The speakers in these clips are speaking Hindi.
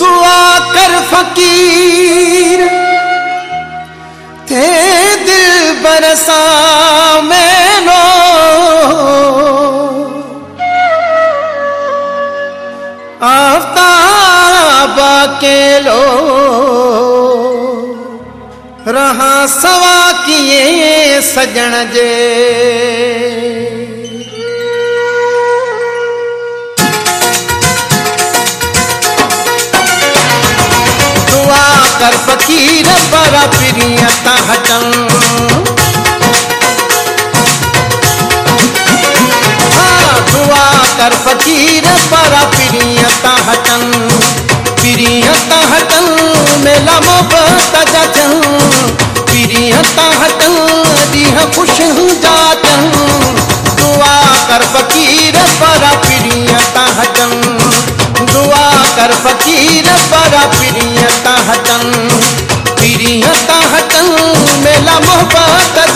दुआ कर फकीर थे दिल बरसा भरसा के लो रहा सवा किए सजण जे। कर फकीर पर प्रियता हटन दुआ कर फकीर पर प्रियता हटन प्रियता हटन मेला मोहब्बत जचन प्रियता हटन दिह खुश जाचन दुआ कर फकीर पर प्रियता हटन दुआ कर फकीर पर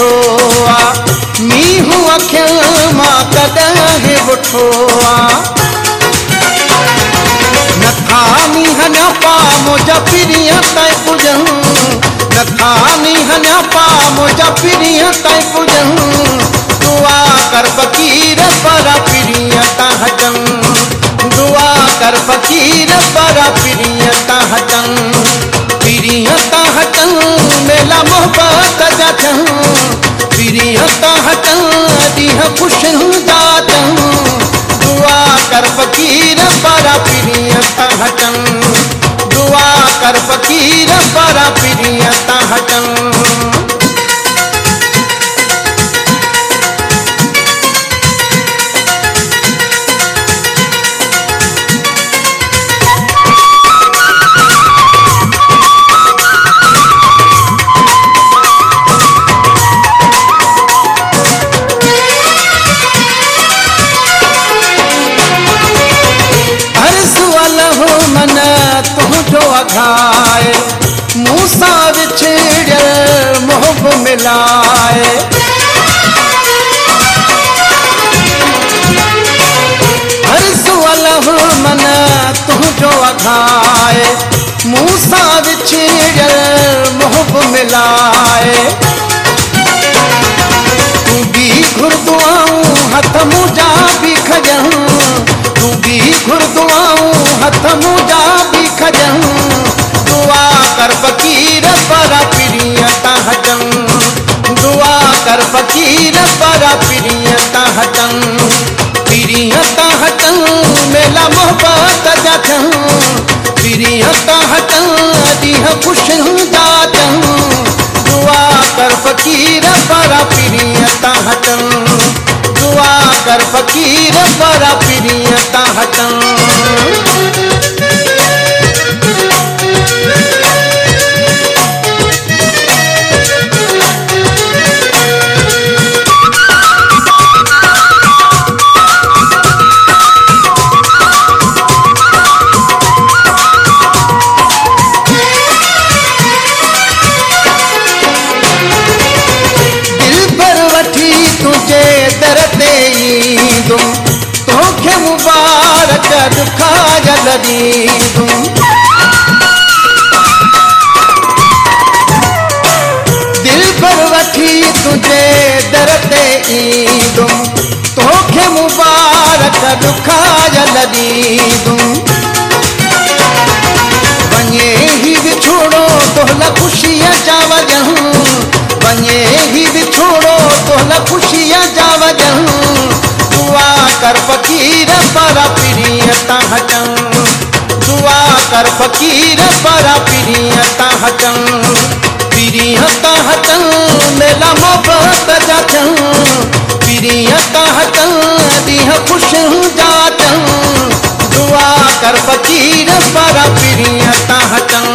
आहे मींहुं अखियुनि पा मुंहिंजा पिरीअ ताईं पुॼनि नथा पा मुंहिंजा पिरीअ ताईं पुॼनि दुआ कर फकीर पर पिरीअ तां हटनि। दुआ कर फकीर पर पिरीअ तां हटनि। मेला मोहब्बत जा हूँ पिरीअ तां हटनि खुश हूँ अचनि तुंहिंजो अघाए मूं विछड़ियल मोहब मिलाए। हर सुअल मन तुंहिंजो अघाए मूं सां विछड़ियल मोहब मिलाए। तूं घुरदुआऊं हथ मुंहिंजा बि खजनि तूं बि घुरदुआऊं हथ बि खजनि ॾींहं हूँ हूंदा हूँ। दुआ कर फकीर पर प्रियता हटन। दुआ कर फकीर पर प्रियता हटनि। दिल पर वठी तुंहिंजे दर ते तोखे मुबारक दुखायल ॾींदुमि वञे ही विछोड़ो ख़ुशीअ प्रियता हटन। दुआ कर फकीर पर प्रियता हटन। प्रियता हटन, मेला मोहब्बत जाचन। प्रियता हटन, दिह खुश जाचन। दुआ कर फकीर पर प्रियता हटन।